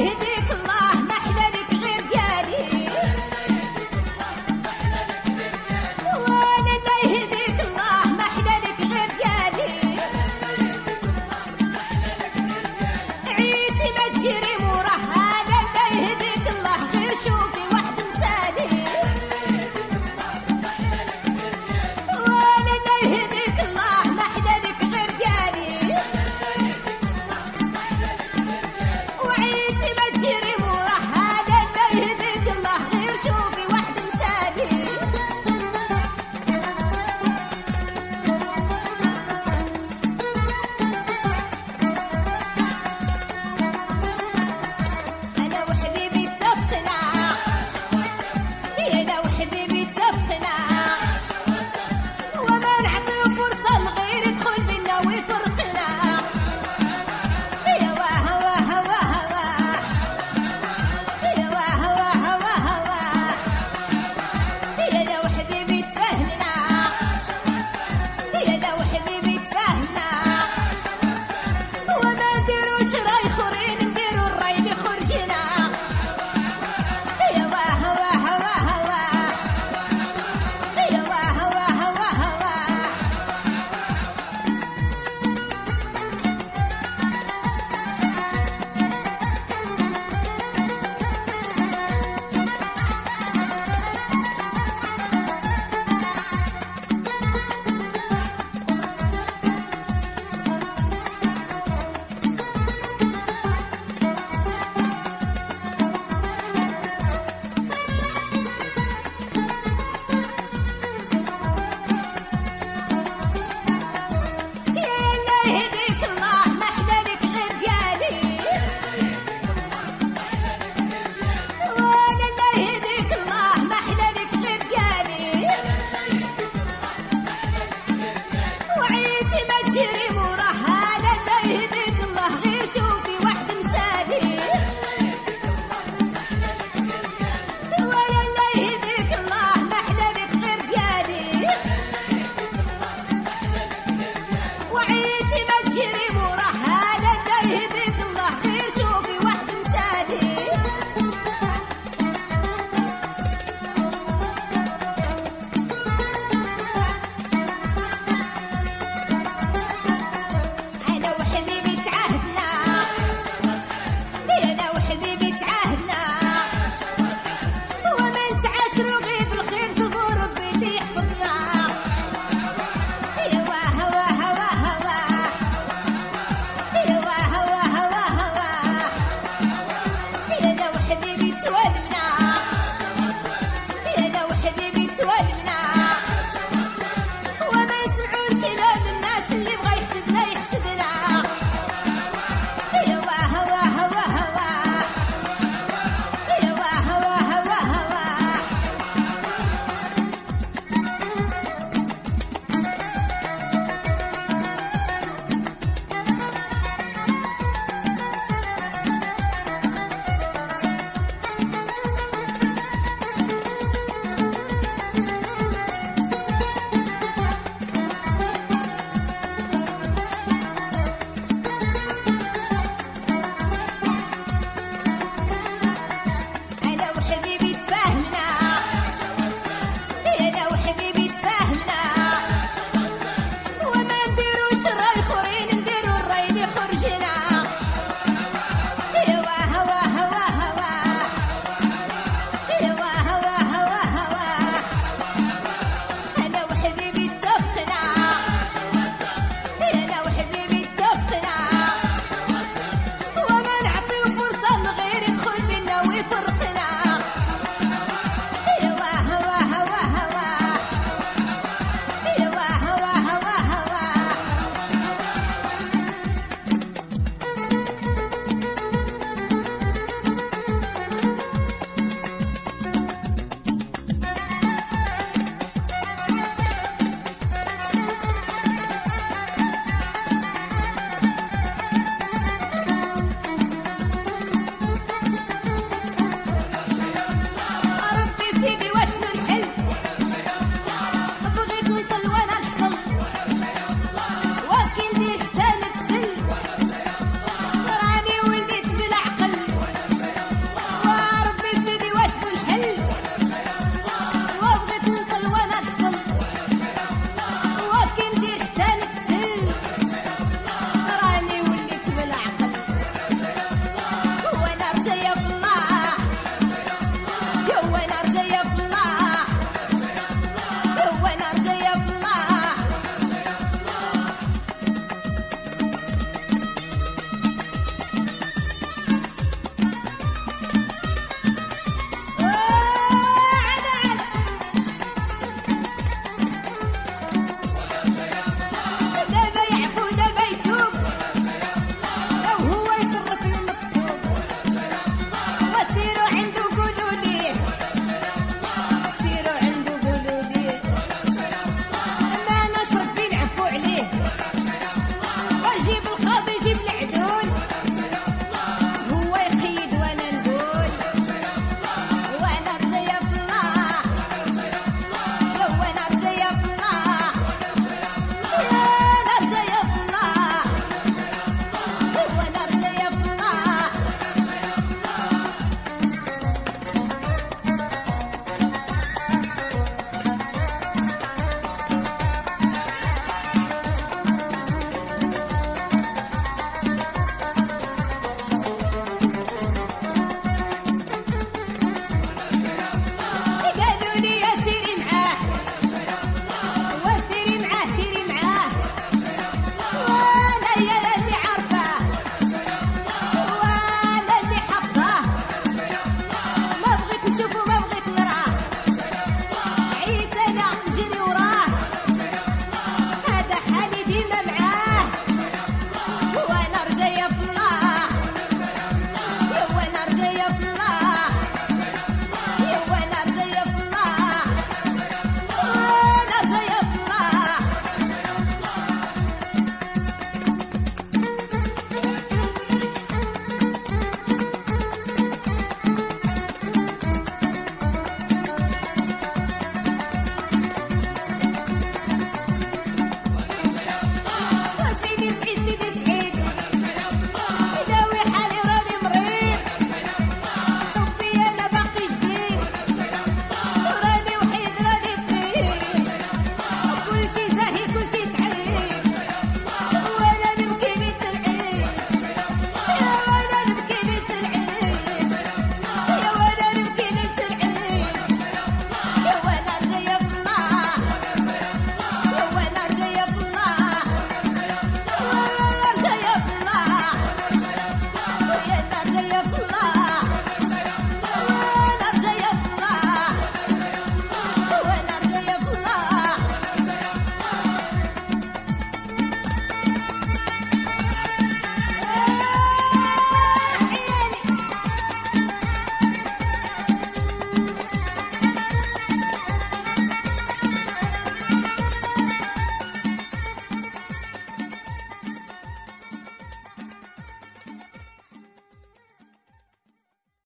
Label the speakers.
Speaker 1: Hit it.